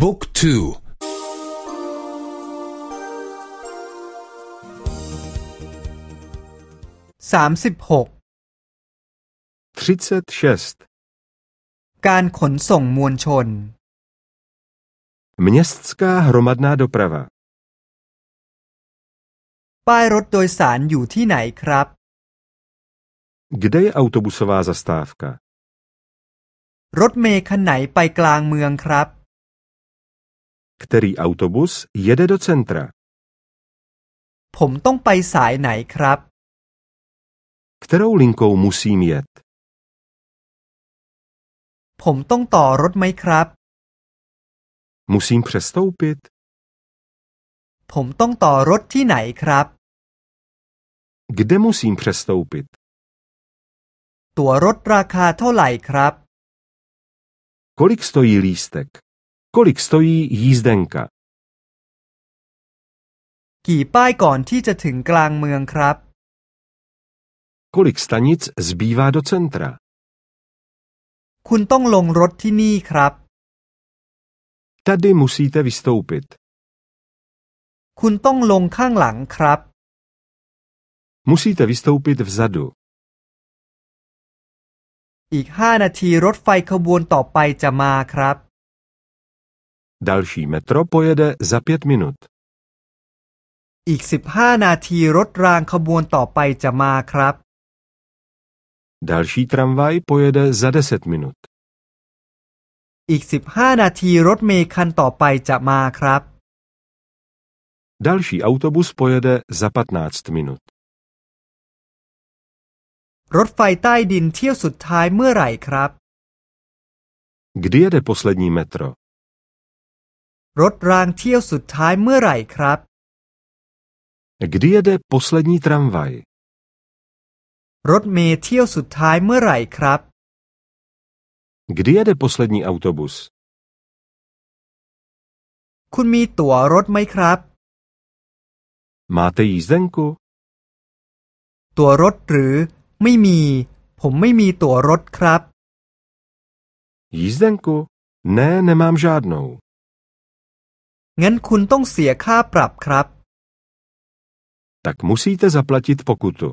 บุ๊กทูสามสิบหกการขนส่งมวลชน Městská hromadná doprava ป้ายรถโดยสารอยู่ที่ไหนครับ Kde je autobusová zastávka? รถเมล์คันไหนไปกลางเมืองครับ Který autobus jede do centra? ผมต้องไปสายไหนครับ Kterou linkou musím jet? ผมต้องต่อรถไหมครับ Musím přestoupit? ผมต้องต่อรถที่ไหนครับ Kde musím přestoupit? ตั๋วรถราคาเท่าไหร่ครับ Kolik stojí lístek? Kolik stojí jízdenka? กี่ป้ายก่อนที่จะถึงกลางเมืองครับ Kolik stanic zbývá do centra? คุณต้องลงรถที่นี่ครับ Tady musíte vystoupit. คุณต้องลงข้างหลังครับ Musíte vystoupit vzadu. อีกห้านาทีรถไฟขบวนต่อไปจะมาครับ Další metro pojede za pět minut. อีกสิบห้านาทีรถรางขบวนต่อไปจะมาครับ Další tramvaj pojede za deset minut. อีกสิบห้านาทีรถเมล์คันต่อไปจะมาครับ Další autobus pojede za 15 minut. รถไฟใต้ดินเที่ยวสุดท้ายเมื่อไหร่ครับ Kdy jede poslední metro? รถรางเที่ยวสุดท้ายเมื่อไหร่ครับ Kdy jede poslední tramvaj? รถเมล์เที่ยวสุดท้ายเมื่อไหร่ครับ Kdy jede poslední autobus? คุณมีตั๋วรถไหมครับ Máte jízdenku? ตั๋วรถหรือไม่มี ผมไม่มีตั๋วรถครับ Jízdenku? Ne, nemám žádnou. งั้นคุณต้องเสียค่าปรับครับ Tak musíte zaplatit pokutu.